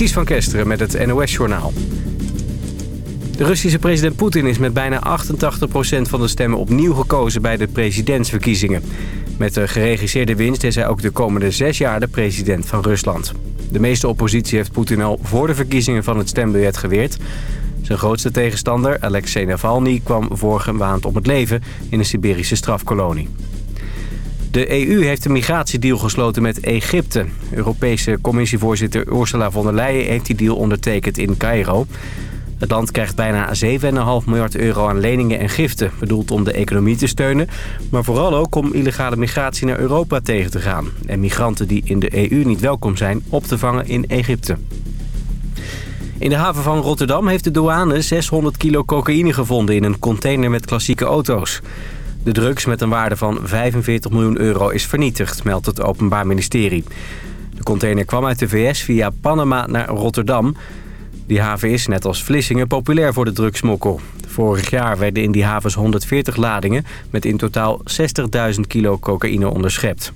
Ties van Kesteren met het NOS-journaal. De Russische president Poetin is met bijna 88% van de stemmen opnieuw gekozen bij de presidentsverkiezingen. Met de geregisseerde winst is hij ook de komende zes jaar de president van Rusland. De meeste oppositie heeft Poetin al voor de verkiezingen van het stembiljet geweerd. Zijn grootste tegenstander, Alexei Navalny, kwam vorige maand om het leven in een Siberische strafkolonie. De EU heeft een migratiedeal gesloten met Egypte. Europese commissievoorzitter Ursula von der Leyen heeft die deal ondertekend in Cairo. Het land krijgt bijna 7,5 miljard euro aan leningen en giften... bedoeld om de economie te steunen... maar vooral ook om illegale migratie naar Europa tegen te gaan... en migranten die in de EU niet welkom zijn op te vangen in Egypte. In de haven van Rotterdam heeft de douane 600 kilo cocaïne gevonden... in een container met klassieke auto's. De drugs met een waarde van 45 miljoen euro is vernietigd, meldt het Openbaar Ministerie. De container kwam uit de VS via Panama naar Rotterdam. Die haven is, net als Vlissingen, populair voor de drugsmokkel. Vorig jaar werden in die havens 140 ladingen met in totaal 60.000 kilo cocaïne onderschept.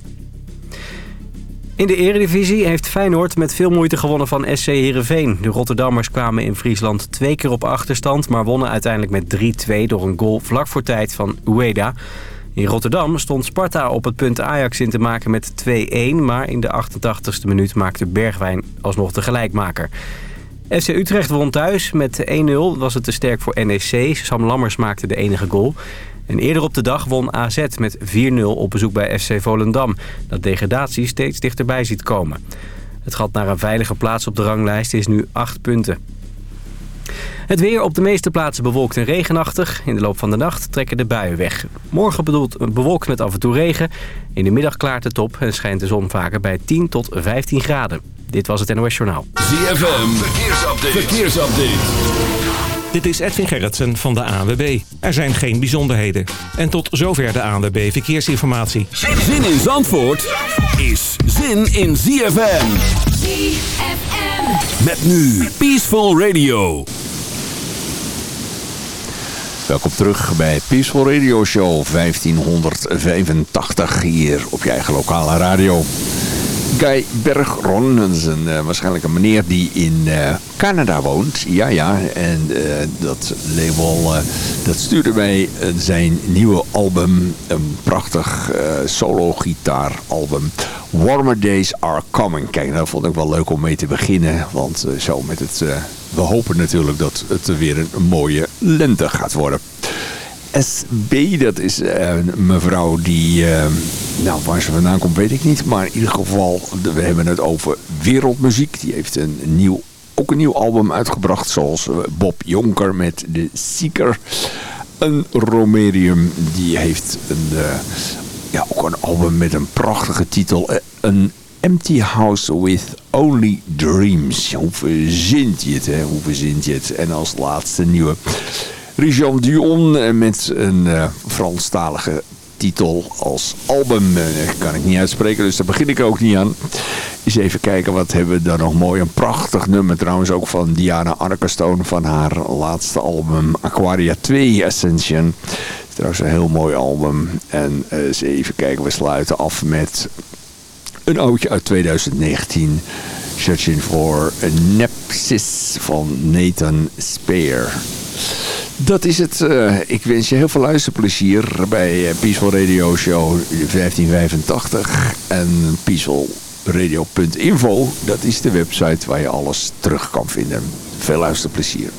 In de eredivisie heeft Feyenoord met veel moeite gewonnen van SC Heerenveen. De Rotterdammers kwamen in Friesland twee keer op achterstand... maar wonnen uiteindelijk met 3-2 door een goal vlak voor tijd van Ueda. In Rotterdam stond Sparta op het punt Ajax in te maken met 2-1... maar in de 88ste minuut maakte Bergwijn alsnog de gelijkmaker. FC Utrecht won thuis. Met 1-0 was het te sterk voor NEC. Sam Lammers maakte de enige goal. En eerder op de dag won AZ met 4-0 op bezoek bij FC Volendam. Dat degradatie steeds dichterbij ziet komen. Het gat naar een veilige plaats op de ranglijst is nu 8 punten. Het weer op de meeste plaatsen bewolkt en regenachtig. In de loop van de nacht trekken de buien weg. Morgen bedoelt bewolkt met af en toe regen. In de middag klaart het op en schijnt de zon vaker bij 10 tot 15 graden. Dit was het NOS Journaal. ZFM, verkeersupdate. verkeersupdate. Dit is Edwin Gerritsen van de ANWB. Er zijn geen bijzonderheden. En tot zover de ANWB Verkeersinformatie. Zin in Zandvoort is zin in ZFM. ZFM. Met nu Peaceful Radio. Welkom terug bij Peaceful Radio Show 1585 hier op je eigen lokale radio. Guy Bergron. Dat is een, uh, waarschijnlijk een meneer die in uh, Canada woont. Ja, ja. En uh, dat label dat stuurde mij zijn nieuwe album. Een prachtig solo gitaar album. Warmer Days Are Coming. Kijk, dat vond ik wel leuk om mee te beginnen. Want zo met het... we hopen natuurlijk dat het weer een mooie lente gaat worden. SB, dat is uh, een mevrouw die, uh, nou waar ze vandaan komt weet ik niet. Maar in ieder geval, we hebben het over wereldmuziek. Die heeft een nieuw, ook een nieuw album uitgebracht. Zoals eh, Bob Jonker met de Seeker. Een Romerium, die heeft een, ja, ook een album met een prachtige titel. Een Empty House with Only Dreams. Hoe verzint je het, hè? Hoe verzint je het? En als laatste nieuwe Rijan Dion eh, met een uh, Franstalige titel als album. Uh, kan ik niet uitspreken, dus daar begin ik ook niet aan. Eens even kijken, wat hebben we dan nog mooi. Een prachtig nummer trouwens ook van Diana Arkenstone van haar laatste album Aquaria 2 Ascension. Trouwens een heel mooi album. En eens even kijken, we sluiten af met een oudje uit 2019. Searching for a Nepsis van Nathan Spear. Dat is het. Uh, ik wens je heel veel luisterplezier bij uh, Peaceful Radio Show 1585 en peacefulradio.info. Dat is de website waar je alles terug kan vinden. Veel luisterplezier.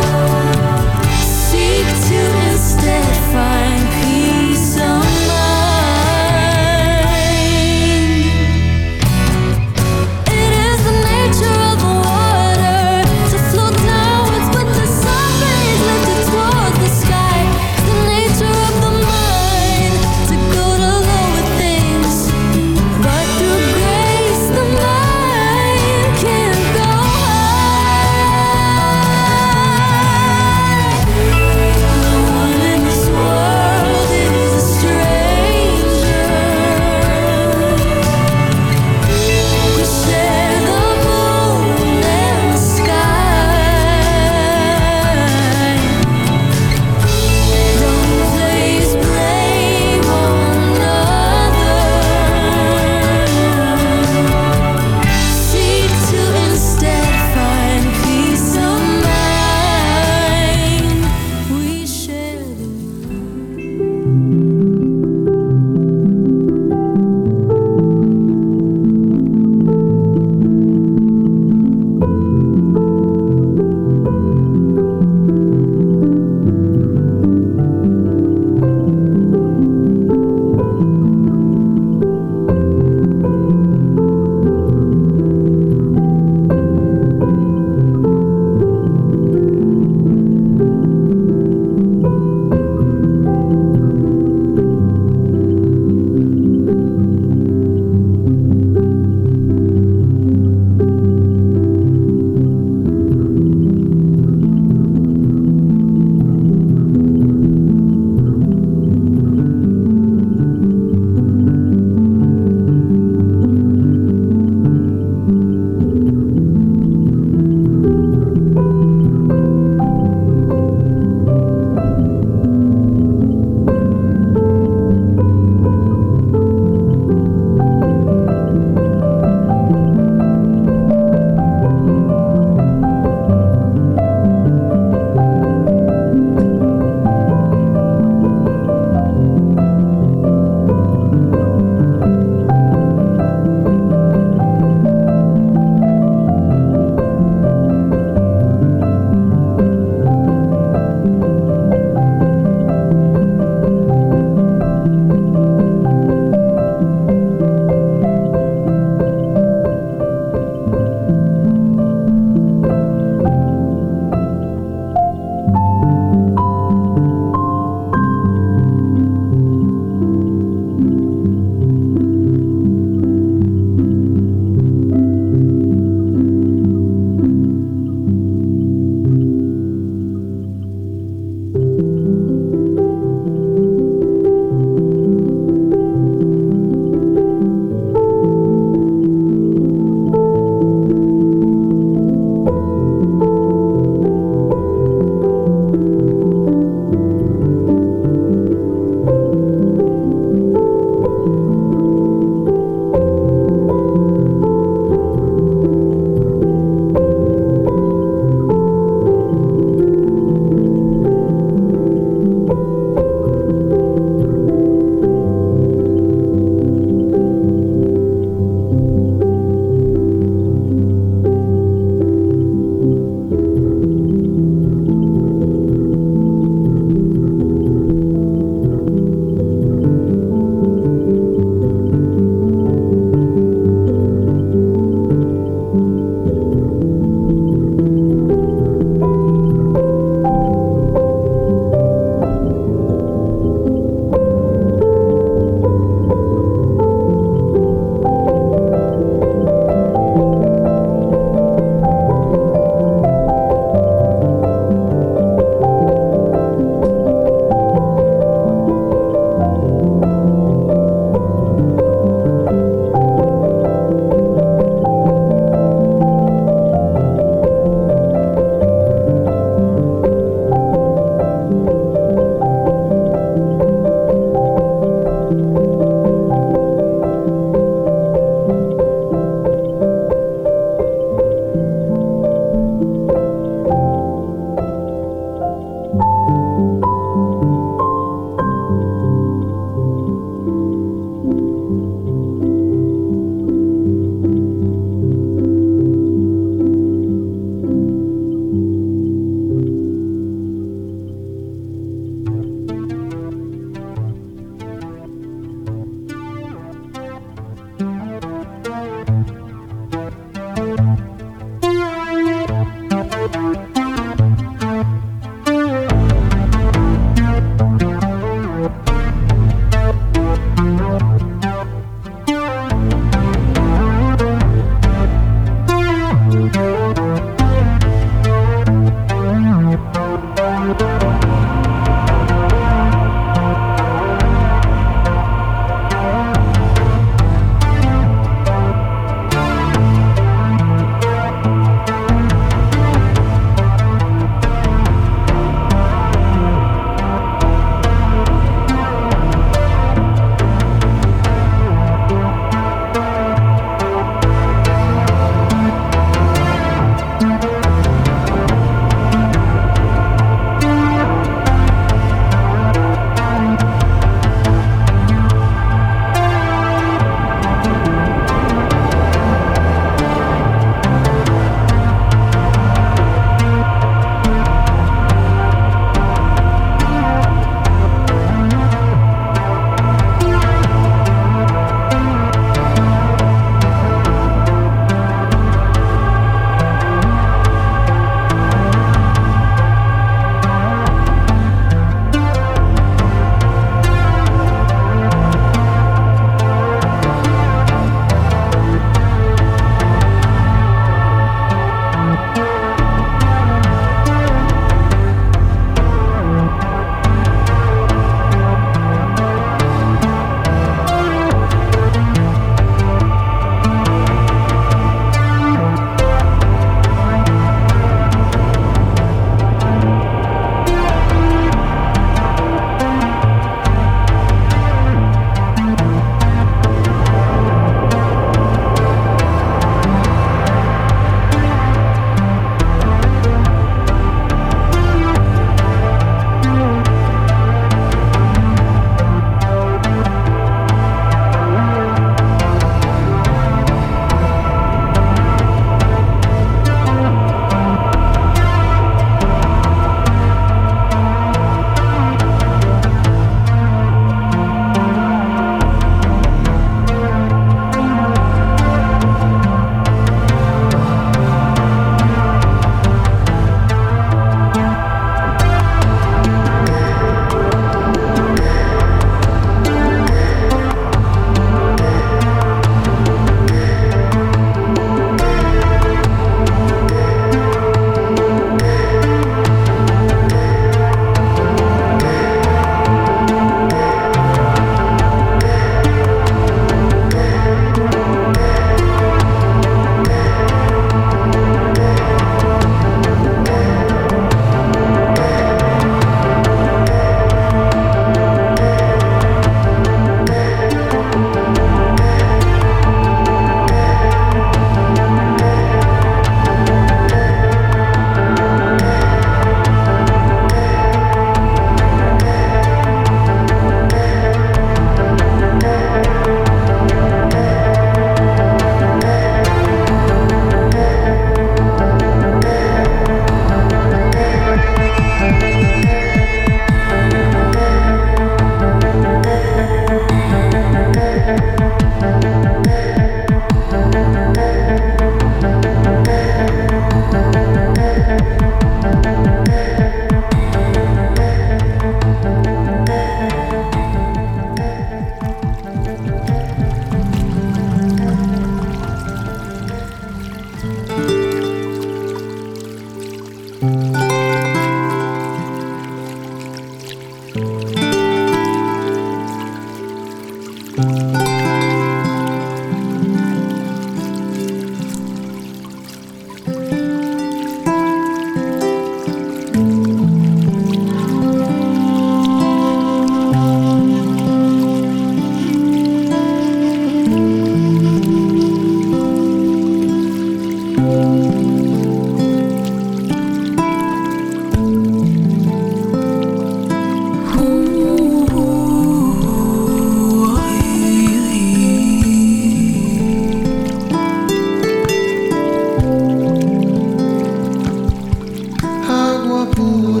puro.